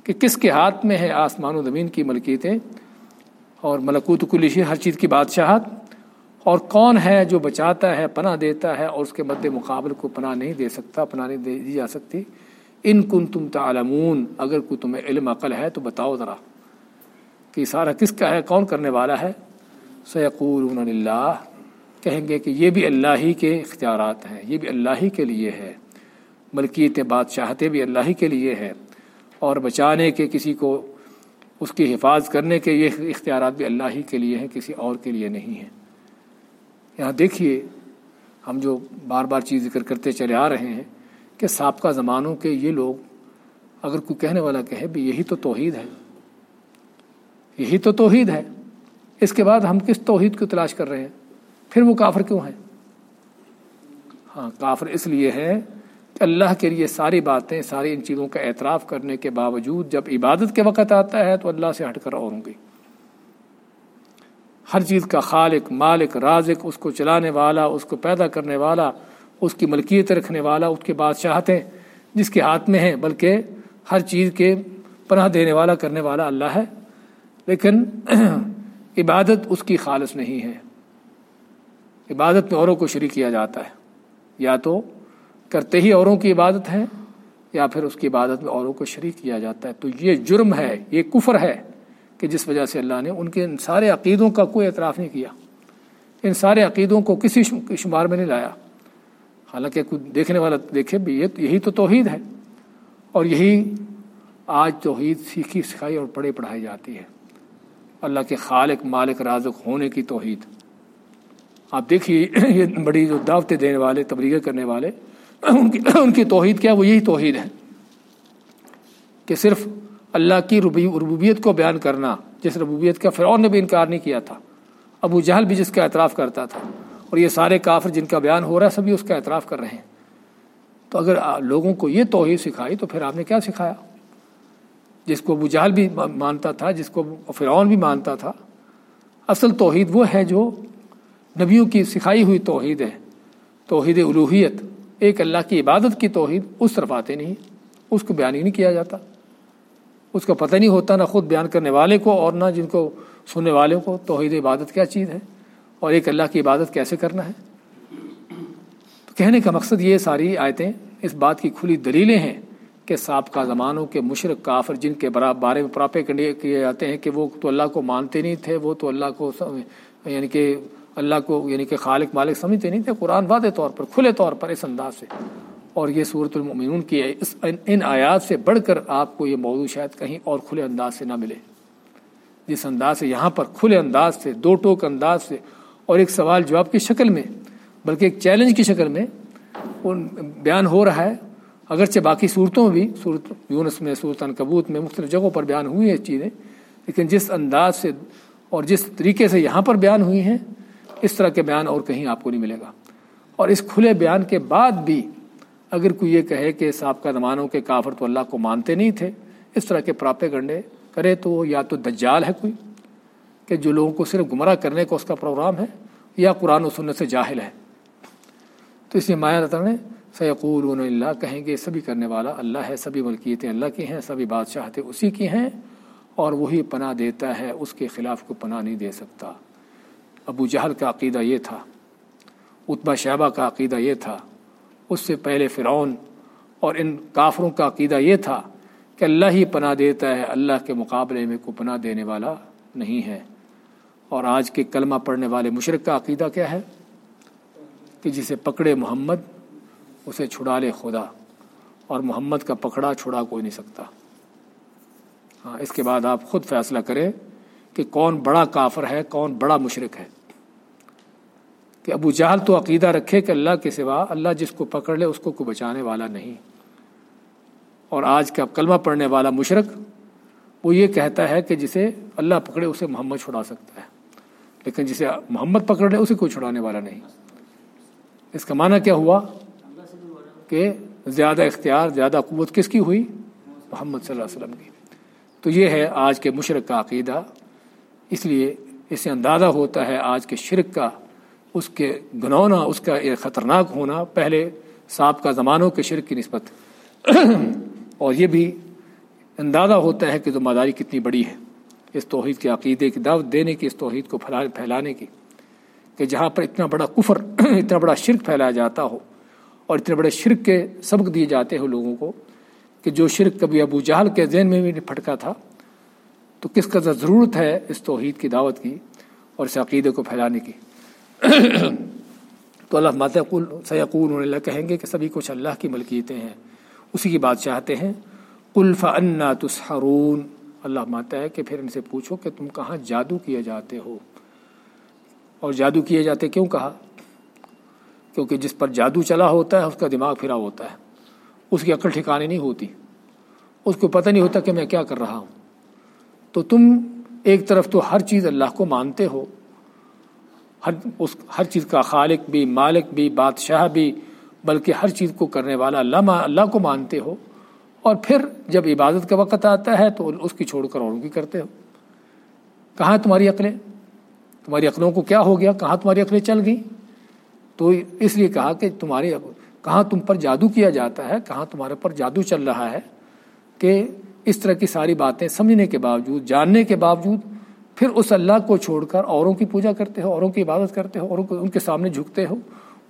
کہ کس کے ہاتھ میں ہے آسمان و زمین کی ملکیتیں اور ملکوت کلیشی ہر چیز کی بادشاہت۔ اور کون ہے جو بچاتا ہے، پناہ دیتا ہے اور اس کے مد مقابل کو پناہ نہیں دے سکتا، پناہ نہیں دی جا سکتی؟ ان کن تم تعلمون، اگر کوئی تمہیں علم عقل ہے تو بتاؤ ذرا کہ سارا کس کا ہے، کون کرنے والا ہے؟ سیقول اللہ کہیں گے کہ یہ بھی اللہ ہی کے اختیارات ہیں، یہ بھی اللہ ہی کے لیے ہے۔ ملکیت بادشاہتیں بھی اللہ ہی کے لیے ہے اور بچانے کے کسی کو، اس کی حفاظ کرنے کے یہ اختیارات بھی اللہ ہی کے لیے ہیں، کسی اور کے لیے نہیں ہیں۔ یہاں دیکھیے، ہم جو بار بار چیز ذکر کرتے چلے آ رہے ہیں کہ سابقہ زمانوں کے یہ لوگ اگر کوئی کہنے والا کہے، بھی یہی تو توحید ہے، یہی تو توحید ہے، اس کے بعد ہم کس توحید کو تلاش کر رہے ہیں؟ پھر وہ کافر کیوں ہیں؟ ہاں کافر اس لیے ہے کہ اللہ کے لیے ساری باتیں، ساری ان چیزوں کا اعتراف کرنے کے باوجود جب عبادت کے وقت آتا ہے تو اللہ سے ہٹ کر اور ہوں گی ہر چیز کا خالق، مالک، رازق، اس کو چلانے والا، اس کو پیدا کرنے والا، اس کی ملکیت رکھنے والا، اس کے بادشاہتیں جس کے ہاتھ میں ہیں، بلکہ ہر چیز کے پناہ دینے والا، کرنے والا اللہ ہے۔ لیکن عبادت اس کی خالص نہیں ہے۔ عبادت میں اوروں کو شریک کیا جاتا ہے۔ یا تو کرتے ہی اوروں کی عبادت ہے، یا پھر اس کی عبادت میں اوروں کو شریک کیا جاتا ہے۔ تو یہ جرم ہے، یہ کفر ہے۔ کہ جس وجہ سے اللہ نے ان کے ان سارے عقیدوں کا کوئی اعتراف نہیں کیا۔ ان سارے عقیدوں کو کسی شمار میں نہیں لایا۔ حالانکہ کوئی دیکھنے والا دیکھے بھی، یہ یہی تو توحید ہے۔ اور یہی آج توحید سیکھی، سکھائی اور پڑھے پڑھائی جاتی ہے۔ اللہ کے خالق، مالک، رازق ہونے کی توحید۔ آپ دیکھیے، یہ بڑی جو دعوتیں دینے والے، تبلیغ کرنے والے، ان کی ان کی توحید کیا وہ یہی توحید ہے کہ صرف اللہ کی ربوبیت کو بیان کرنا، جس ربوبیت کا فرعون نے بھی انکار نہیں کیا تھا، ابو جہل بھی جس کا اعتراف کرتا تھا، اور یہ سارے کافر جن کا بیان ہو رہا ہے سبھی اس کا اعتراف کر رہے ہیں۔ تو اگر لوگوں کو یہ توحید سکھائی، تو پھر آپ نے کیا سکھایا؟ جس کو ابو جہل بھی مانتا تھا، جس کو فرعون بھی مانتا تھا، اصل توحید وہ ہے جو نبیوں کی سکھائی ہوئی توحید ہے۔ توحید الوحیت ایک اللہ کی عبادت کی توحید، اس طرف آتے نہیں، اس کو بیان ہی نہیں کیا جاتا۔ اس کا پتہ نہیں ہوتا نہ خود بیان کرنے والے کو اور نہ جن کو سننے والے کو، توحید عبادت کیا چیز ہے؟ اور ایک اللہ کی عبادت کیسے کرنا ہے؟ تو کہنے کا مقصد یہ ساری آیتیں اس بات کی کھلی دلیلیں ہیں کہ سابقہ زمانوں کے مشرق، کافر، جن کے بارے میں پراپے کیے جاتے ہیں کہ وہ تو اللہ کو مانتے نہیں تھے، وہ تو اللہ کو یعنی کہ اللہ کو یعنی کہ خالق، مالک سمجھتے نہیں تھے، قرآن واضح طور پر، کھلے طور پر اس انداز سے۔ اور یہ صورت المؤمنون کی اس ان آیات سے بڑھ کر آپ کو یہ موضوع شاید کہیں اور کھلے انداز سے نہ ملے۔ جس انداز سے یہاں پر کھلے انداز سے، دو ٹوک انداز سے اور ایک سوال جواب کی شکل میں، بلکہ ایک چیلنج کی شکل میں بیان ہو رہا ہے۔ اگرچہ باقی صورتوں میں بھی صورت یونس میں صورت کبوت میں مختلف جگہوں پر بیان ہوئی ہیں چیزیں، لیکن جس انداز سے اور جس طریقے سے یہاں پر بیان ہوئی ہیں، اس طرح کے بیان اور کہیں آپ کو نہیں ملے گا۔ اور اس کھلے بیان کے بعد بھی اگر کوئی یہ کہے کہ سابقہ زمانوں کے کافر تو اللہ کو مانتے نہیں تھے، اس طرح کے پراپے گنڈے کرے تو یا تو دجال ہے کوئی کہ جو لوگوں کو صرف گمراہ کرنے کا اس کا پروگرام ہے یا قرآن و سنت سے جاہل ہے۔ تو اس لیے مایا رتن نے سیقول اللہ کہیں گے، سبھی کرنے والا اللہ ہے، سبھی ملکیتیں اللہ کی ہیں، سبھی بادشاہتیں اسی کی ہیں اور وہی پناہ دیتا ہے، اس کے خلاف کو پناہ نہیں دے سکتا۔ ابو جہل کا عقیدہ یہ تھا اتبا شہبہ کا عقیدہ یہ تھا اس سے پہلے فرعون اور ان کافروں کا عقیدہ یہ تھا کہ اللہ ہی پناہ دیتا ہے، اللہ کے مقابلے میں کو پناہ دینے والا نہیں ہے۔ اور آج کے کلمہ پڑھنے والے مشرق کا عقیدہ کیا ہے؟ کہ جسے پکڑے محمد، اسے چھڑا لے خدا۔ اور محمد کا پکڑا چھڑا کوئی نہیں سکتا۔ ہاں اس کے بعد آپ خود فیصلہ کریں کہ کون بڑا کافر ہے، کون بڑا مشرق ہے۔ کہ ابو جہل تو عقیدہ رکھے کہ اللہ کے سوا اللہ جس کو پکڑ لے اس کو کوئی بچانے والا نہیں۔ اور آج کا کلمہ پڑھنے والا مشرق وہ یہ کہتا ہے کہ جسے اللہ پکڑے اسے محمد چھڑا سکتا ہے، لیکن جسے محمد پکڑ لے اسے کوئی چھڑانے والا نہیں۔ اس کا معنی کیا ہوا؟ کہ زیادہ اختیار، زیادہ قوت کس کی ہوئی؟ محمد صلی اللہ علیہ وسلم کی۔ تو یہ ہے آج کے مشرق کا عقیدہ۔ اس لیے اس سے اندازہ ہوتا ہے آج کے شرک کا اس کے گنونا اس کا ایک خطرناک ہونا پہلے سابقہ زمانوں کے شرک کی نسبت۔ اور یہ بھی اندازہ ہوتا ہے کہ ذمہ داری کتنی بڑی ہے۔ اس توحید کے عقیدے کی دعوت دینے کی، اس توحید کو پھیلانے کی کہ جہاں پر اتنا بڑا کفر، اتنا بڑا شرک پھیلایا جاتا ہو اور اتنے بڑے شرک کے سبق دیے جاتے ہو لوگوں کو کہ جو شرک کبھی ابو جہل کے ذہن میں بھی پھٹکا تھا، تو کس قدر ضرورت ہے اس توحید کی دعوت کی اور اس عقیدے کو پھیلانے کی؟ تو اللہ ماتقول سیقول اللہ کہیں گے کہ سبھی کچھ اللہ کی ملکیتیں ہیں۔ اسی کی بات چاہتے ہیں قلف انا تسحرون۔ اللہ ماتا ہے کہ پھر ان سے پوچھو کہ تم کہاں جادو کیے جاتے ہو۔ اور جادو کیے جاتے کیوں کہا؟ کیونکہ جس پر جادو چلا ہوتا ہے، اس کا دماغ پھرا ہوتا ہے۔ اس کی عقل ٹھکانے نہیں ہوتی۔ اس کو پتہ نہیں ہوتا کہ میں کیا کر رہا ہوں۔ تو تم ایک طرف تو ہر چیز اللہ کو مانتے ہو ہر اس ہر چیز کا خالق بھی، مالک بھی، بادشاہ بھی، بلکہ ہر چیز کو کرنے والا اللہ اللہ کو مانتے ہو۔ اور پھر جب عبادت کا وقت آتا ہے تو اس کی چھوڑ کر اوروں کی کرتے ہو۔ کہاں تمہاری عقلیں؟ تمہاری عقلوں کو کیا ہو گیا؟ کہاں تمہاری عقلیں چل گئیں؟ تو اس لیے کہا کہ تمہاری کہاں تم پر جادو کیا جاتا ہے؟ کہاں تمہارے پر جادو چل رہا ہے کہ اس طرح کی ساری باتیں سمجھنے کے باوجود، جاننے کے باوجود پھر اس اللہ کو چھوڑ کر اوروں کی پوجا کرتے ہو، اوروں کی عبادت کرتے ہو، اوروں کو ان کے سامنے جھکتے ہو،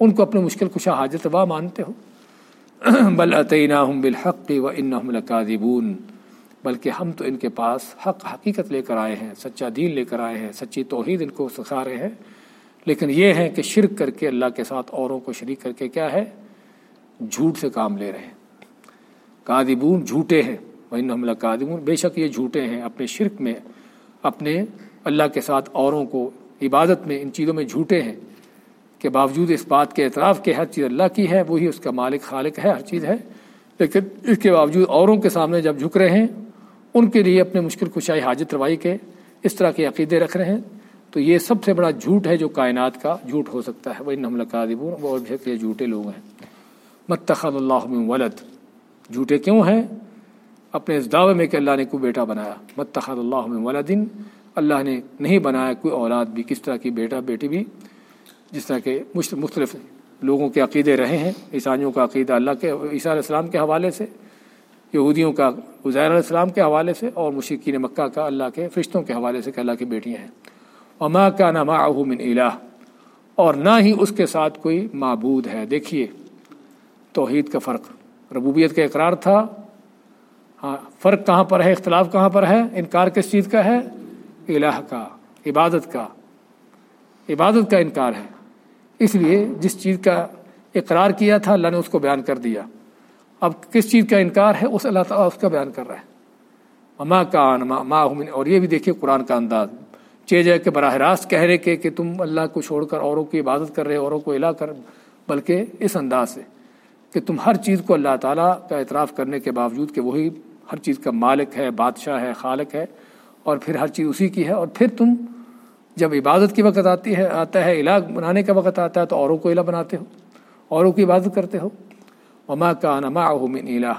ان کو اپنے مشکل کشا حاجت واہ مانتے ہو۔ بل عطینہ ہم بالحق و ان اپنے اللہ کے ساتھ اوروں کو عبادت میں ان چیزوں میں جھوٹے ہیں کہ باوجود اس بات کے اعتراف کے ہر چیز اللہ کی ہے، وہی اس کا مالک خالق ہے، ہر چیز ہے۔ لیکن اس کے باوجود اوروں کے سامنے جب جھک رہے ہیں، ان کے لیے اپنے مشکل کشائی حاجت روائی کے اس طرح کے عقیدے رکھ رہے ہیں۔ تو یہ سب سے بڑا جھوٹ ہے جو کائنات کا جھوٹ ہو سکتا ہے۔ وہ نمل قادبون وہ اور جھوٹے لوگ ہیں۔ متخد اللہ ولد۔ جھوٹے کیوں ہیں؟ اپنے اس دعوے میں کہ اللہ نے کوئی بیٹا بنایا۔ متخد اللہ من ولدن اللہ نے نہیں بنایا کوئی اولاد بھی، کس طرح کی بیٹا، بیٹی بھی، جس طرح کے مختلف لوگوں کے عقیدے رہے ہیں۔ عیسائیوں کا عقیدہ اللہ کے، عیسیٰ علیہ السلام کے حوالے سے، یہودیوں کا، عزیر علیہ السلام کے حوالے سے اور مشکین مکہ کا اللہ کے فرشتوں کے حوالے سے کہ اللہ کی بیٹیاں ہیں۔ وما کا نما من الہ اور نہ ہی اس کے ساتھ کوئی معبود ہے۔ دیکھیے، توحید کا فرق، ربوبیت کا اقرار تھا۔ ہاں فرق کہاں پر ہے؟ اختلاف کہاں پر ہے؟ انکار کس چیز کا ہے؟ الہ کا، عبادت کا۔ عبادت کا انکار ہے۔ اس لیے جس چیز کا اقرار کیا تھا، اللہ نے اس کو بیان کر دیا۔ اب کس چیز کا انکار ہے؟ اس اللہ تعالیٰ اس کا بیان کر رہا ہے۔ ماں کا ماں اور یہ بھی دیکھیے قرآن کا انداز۔ چے جائے کہ براہ راست کہہ رہے کہ کہ تم اللہ کو چھوڑ کر اوروں کی عبادت کر رہے اوروں کو الا کر، بلکہ اس انداز سے کہ تم ہر چیز کو اللہ تعالیٰ کا اعتراف کرنے کے باوجود کہ وہی ہر چیز کا مالک ہے، بادشاہ ہے، خالق ہے، اور پھر ہر چیز اسی کی ہے، اور پھر تم جب عبادت کی وقت آتی ہے، آتا ہے، الہ بنانے کا وقت آتا ہے، تو اوروں کو الہ بناتے ہو، اوروں کی عبادت کرتے ہو۔ وما کا نما من الہ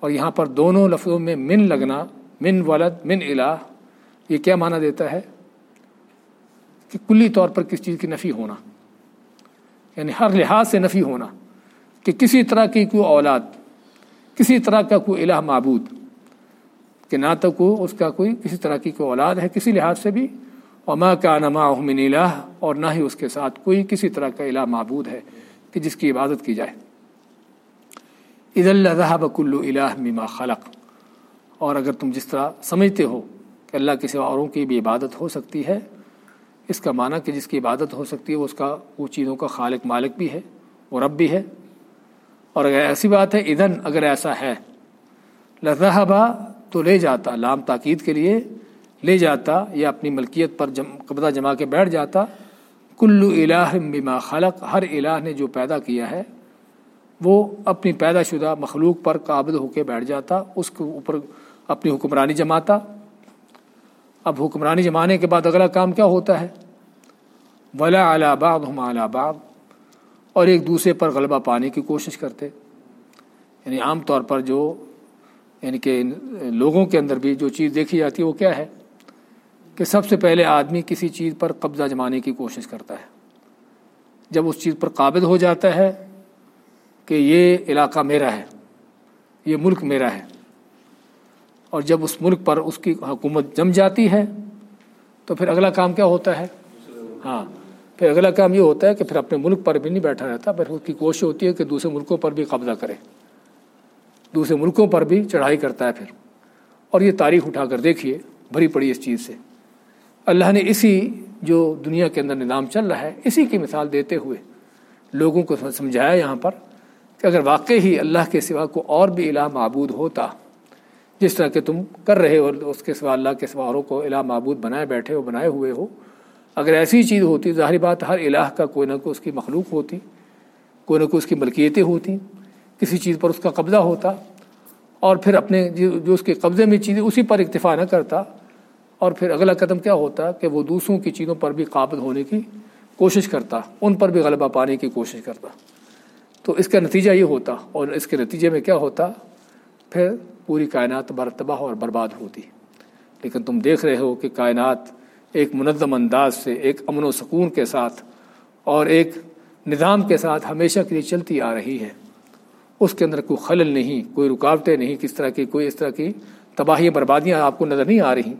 اور یہاں پر دونوں لفظوں میں من لگنا، من ولد، من الہ، یہ کیا معنی دیتا ہے؟ کہ کلی طور پر کس چیز کی نفی ہونا یعنی ہر لحاظ سے نفی ہونا، کہ کسی طرح کی کوئی اولاد، کسی طرح کا کوئی الہ معبود کہ نہ تو کو اس کا کوئی کسی طرح کی کوئی اولاد ہے کسی لحاظ سے بھی، وما کا نما من الہ اور نہ ہی اس کے ساتھ کوئی کسی طرح کا الہ معبود ہے کہ جس کی عبادت کی جائے۔ عید اللہ بک الہ مما خلق۔ اور اگر تم جس طرح سمجھتے ہو کہ اللہ کے سوا اوروں کی بھی عبادت ہو سکتی ہے، اس کا معنی کہ جس کی عبادت ہو سکتی ہے، وہ اس کا، وہ چیزوں کا خالق مالک بھی ہے، وہ رب بھی ہے۔ اور اگر ایسی بات ہے ادھن اگر ایسا ہے لذہبہ تو لے جاتا، لام تاکید کے لیے لے جاتا یا اپنی ملکیت پر جم، قبضہ جما کے بیٹھ جاتا۔ کلو الہ بما خلق، ہر الہ نے جو پیدا کیا ہے، وہ اپنی پیدا شدہ مخلوق پر قابل ہو کے بیٹھ جاتا، اس کے اوپر اپنی حکمرانی جماتا۔ اب حکمرانی جمانے کے بعد اگلا کام کیا ہوتا ہے؟ ولا اعلیٰ باب ہم اعلیٰ باب اور ایک دوسرے پر غلبہ پانے کی کوشش کرتے۔ یعنی عام طور پر جو یعنی کہ لوگوں کے اندر بھی جو چیز دیکھی جاتی ہے وہ کیا ہے کہ سب سے پہلے آدمی کسی چیز پر قبضہ جمانے کی کوشش کرتا ہے۔ جب اس چیز پر قابض ہو جاتا ہے کہ یہ علاقہ میرا ہے، یہ ملک میرا ہے، اور جب اس ملک پر اس کی حکومت جم جاتی ہے تو پھر اگلا کام کیا ہوتا ہے؟ ہاں پھر اگلا کام یہ ہوتا ہے کہ پھر اپنے ملک پر بھی نہیں بیٹھا رہتا، پھر اس کی کوشش ہوتی ہے کہ دوسرے ملکوں پر بھی قبضہ کرے۔ دوسرے ملکوں پر بھی چڑھائی کرتا ہے پھر۔ اور یہ تاریخ اٹھا کر دیکھیے، بھری پڑی اس چیز سے۔ اللہ نے اسی جو دنیا کے اندر نظام چل رہا ہے، اسی کی مثال دیتے ہوئے لوگوں کو سمجھایا یہاں پر کہ اگر واقعی ہی اللہ کے سوا کو اور بھی الہ معبود ہوتا، جس طرح کہ تم کر رہے ہو، اس کے سوا اللہ کے سوا اوروں کو الہ معبود بنائے بیٹھے ہو، بنائے ہوئے ہو، اگر ایسی چیز ہوتی، ظاہری بات ہر الہ کا کوئی نہ کوئی اس کی مخلوق ہوتی، کوئی نہ کوئی اس کی ملکیتیں ہوتی کسی چیز پر اس کا قبضہ ہوتا اور پھر اپنے جو اس کے قبضے میں چیزیں اسی پر اکتفا نہ کرتا اور پھر اگلا قدم کیا ہوتا کہ وہ دوسروں کی چیزوں پر بھی قابل ہونے کی کوشش کرتا، ان پر بھی غلبہ پانے کی کوشش کرتا۔ تو اس کا نتیجہ یہ ہوتا اور اس کے نتیجے میں کیا ہوتا؟ پھر پوری کائنات برتباہ اور برباد ہوتی۔ لیکن تم دیکھ رہے ہو کہ کائنات ایک منظم انداز سے ایک امن و سکون کے ساتھ اور ایک نظام کے ساتھ ہمیشہ کے لیے چلتی آ رہی ہے۔ اس کے اندر کوئی خلل نہیں، کوئی رکاوٹیں نہیں، کس طرح کی، کوئی اس طرح کی تباہی بربادیاں آپ کو نظر نہیں آ رہی۔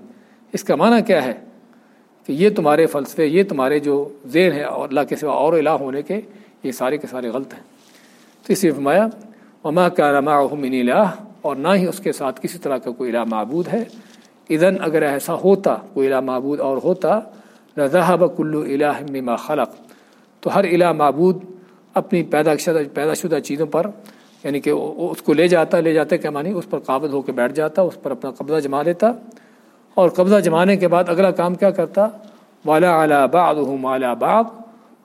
اس کا معنی کیا ہے؟ کہ یہ تمہارے فلسفے، یہ تمہارے جو ذہن ہے، اور اللہ کے سوا اور الہ ہونے کے، یہ سارے کے سارے غلط ہیں۔ تو اس فرمایا، وما کا رما من الہ اور نہ ہی اس کے ساتھ کسی طرح کا کوئی الہ معبود ہے۔ ادن اگر ایسا ہوتا، کوئی الہ معبود اور ہوتا رضا بکلو الہ مما خلق۔ تو ہر الہ معبود اپنی پیدا شدہ پیدا شدہ چیزوں پر یعنی کہ اس کو لے جاتا، لے جاتے کہ مانی اس پر قابض ہو کے بیٹھ جاتا، اس پر اپنا قبضہ جما لیتا اور قبضہ جمانے کے بعد اگلا کام کیا کرتا؟ والا اعلیٰ بعد ہوں اعلیٰ بعد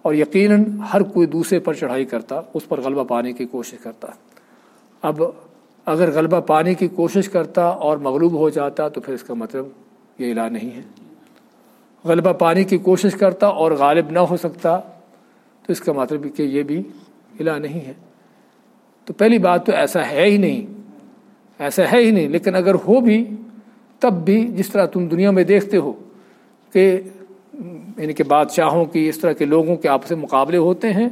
اور یقیناً ہر کوئی دوسرے پر چڑھائی کرتا، اس پر غلبہ پانے کی کوشش کرتا۔ اب اگر غلبہ پانے کی کوشش کرتا اور مغلوب ہو جاتا تو پھر اس کا مطلب یہ الہ نہیں ہے۔ غلبہ پانے کی کوشش کرتا اور غالب نہ ہو سکتا تو اس کا مطلب کہ یہ بھی الہ نہیں ہے۔ تو پہلی بات تو ایسا ہے ہی نہیں، ایسا ہے ہی نہیں، لیکن اگر ہو بھی تب بھی جس طرح تم دنیا میں دیکھتے ہو کہ یعنی کہ بادشاہوں کی اس طرح کے لوگوں کے آپس مقابلے ہوتے ہیں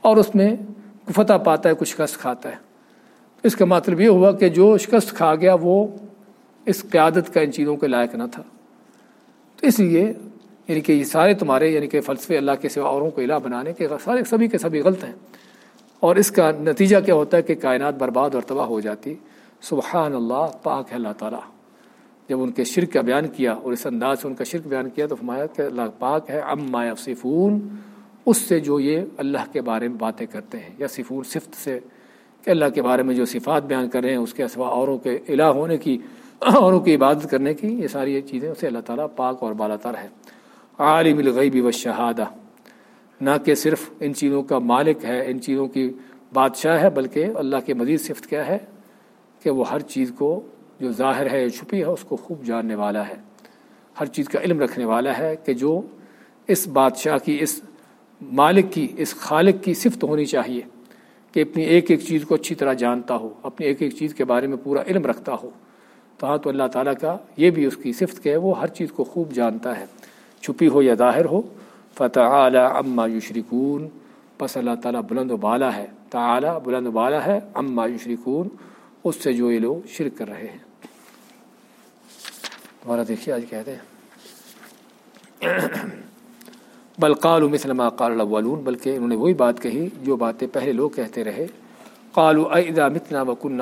اور اس میں فتح پاتا ہے، کچھ شکست کھاتا ہے۔ اس کا مطلب یہ ہوا کہ جو شکست کھا گیا وہ اس قیادت کا ان چیزوں کے لائق نہ تھا۔ تو اس لیے یعنی کہ یہ سارے تمہارے یعنی کہ فلسفے اللہ کے سوا اوروں کو الہ بنانے کے سارے، سبھی کے سبھی غلط ہیں۔ اور اس کا نتیجہ کیا ہوتا ہے کہ کائنات برباد اور تباہ ہو جاتی۔ سبحان اللہ پاک ہے اللہ تعالیٰ۔ جب ان کے شرک کا بیان کیا اور اس انداز سے ان کا شرک بیان کیا تو فرمایا کہ اللہ پاک ہے ام ما صفون اس سے جو یہ اللہ کے بارے میں باتیں کرتے ہیں۔ یا صفون صفت سے کہ اللہ کے بارے میں جو صفات بیان کر رہے ہیں، اس کے سوا اوروں کے الہ ہونے کی، اوروں کی عبادت کرنے کی، یہ ساری یہ چیزیں، اسے اللہ تعالیٰ پاک اور بالا تر ہے عالم الغیبی و شہادہ نہ کہ صرف ان چیزوں کا مالک ہے، ان چیزوں کی بادشاہ ہے، بلکہ اللہ کے مزید صفت کیا ہے کہ وہ ہر چیز کو جو ظاہر ہے چھپی ہے، اس کو خوب جاننے والا ہے۔ ہر چیز کا علم رکھنے والا ہے کہ جو اس بادشاہ کی، اس مالک کی، اس خالق کی صفت ہونی چاہیے کہ اپنی ایک ایک چیز کو اچھی طرح جانتا ہو، اپنی ایک ایک چیز کے بارے میں پورا علم رکھتا ہو۔ تو ہاں تو اللہ تعالیٰ کا یہ بھی اس کی صفت کہ وہ ہر چیز کو خوب جانتا ہے، چھپی ہو یا ظاہر ہو۔ فتح اعلیٰ اما یشرکون پس اللہ تعالیٰ بلند و بالا ہے. تعلیٰ بلند و بالا ہے اما یشرکون اس سے جو یہ لوگ شرک کر رہے ہیں. دوبارہ دیکھیے آج کہتے ہیں۔ بلقال مثلما قال الاولون بلکہ انہوں نے وہی بات کہی جو باتیں پہلے لوگ کہتے رہے۔ قالوا اذا متنا وكنا